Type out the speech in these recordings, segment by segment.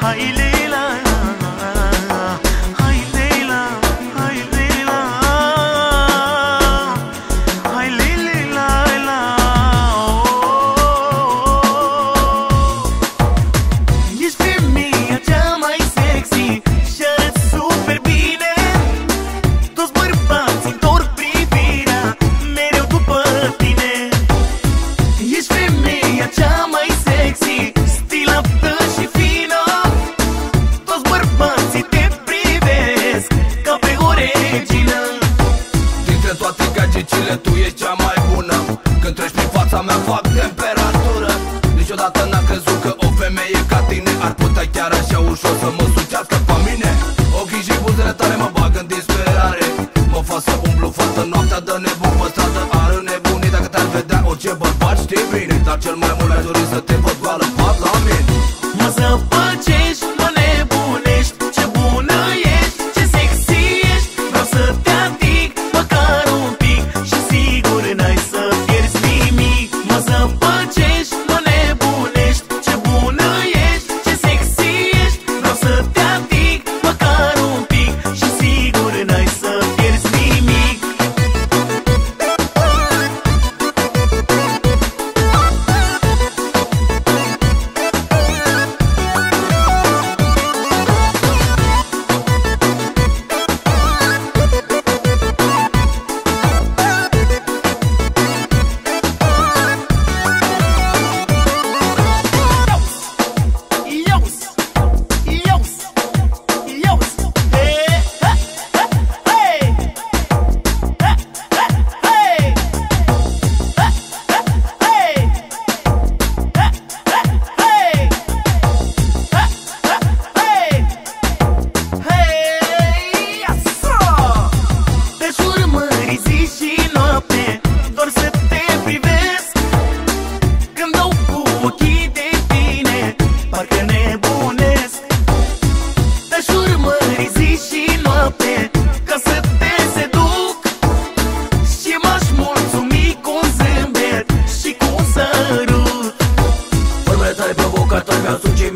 hayli cile, tu ești cea mai bună. Când treci prin fața mea fac temperatură. Niciodată n-am crezut că o femeie ca tine Ar putea chiar așa ușor să mă sucească pe mine. Ochii și buzele tale mă bag în disperare. Mă fac să umblu fată noaptea de nebun pe stradă Ar nebuni dacă te-ar vedea orice bărbat știi bine. Dar cel mai mult mi-aș dori să te văd goală în pat la mine. Mă zăpăcești,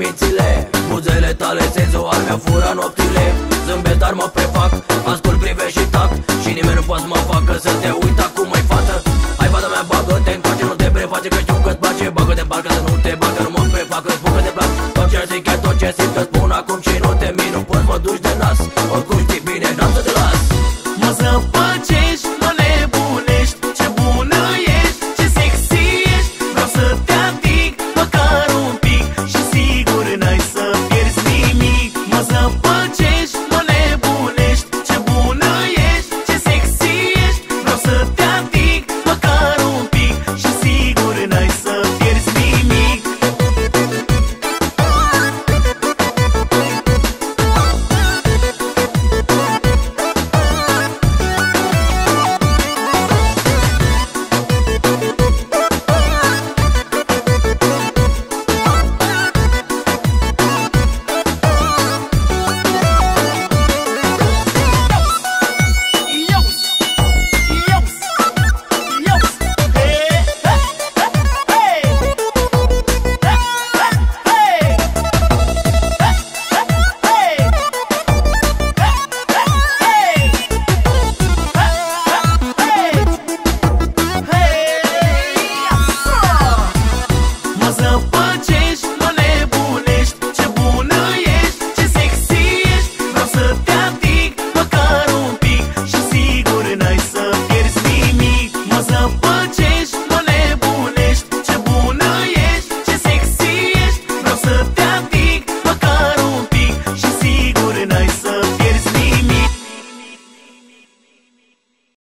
mințile Buzele tale senzual mi-au furat nopțile Zâmbetar mă prefac, ascult, privești și tac. Și nimeni nu poate să mă facă să te uit acum mai fată. Hai fata mea, bagă-te încoace, nu te preface Că știu